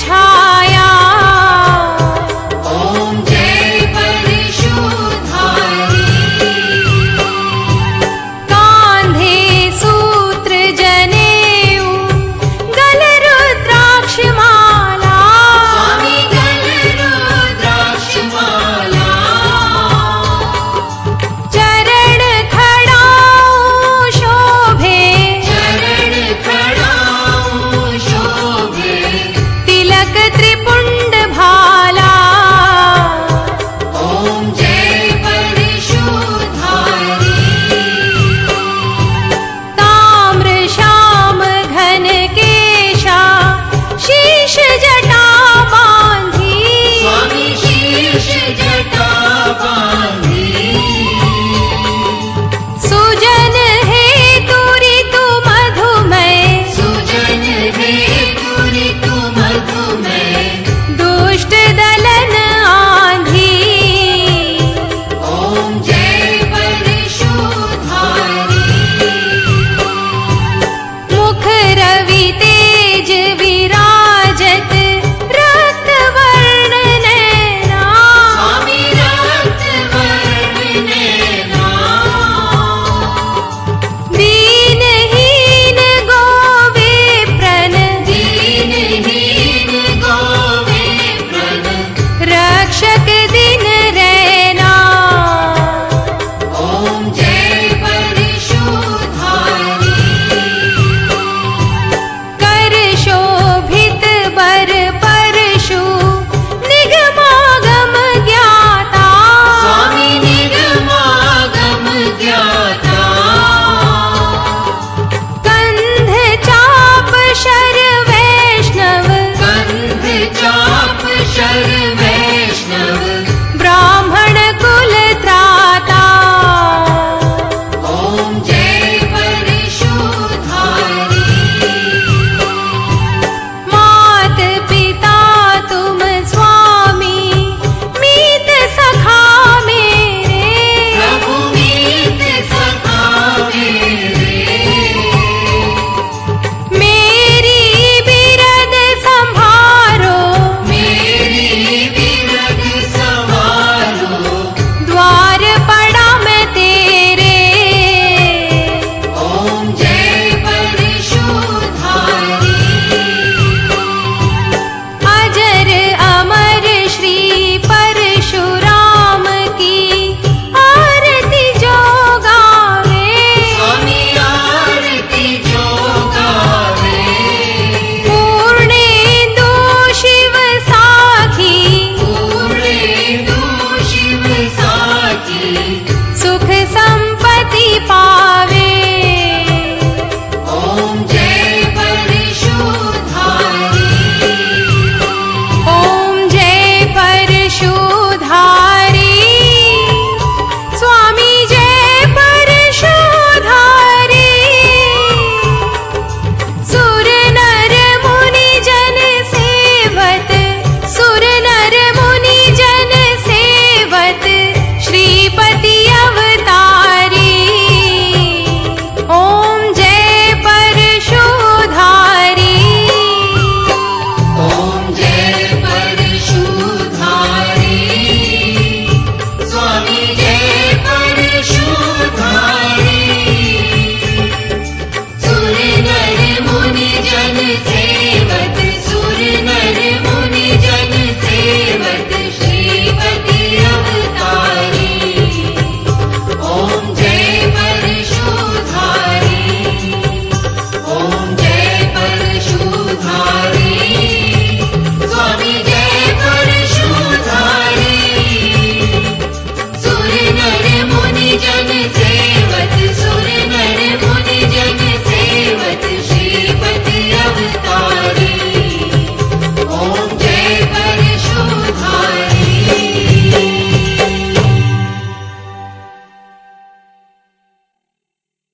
time.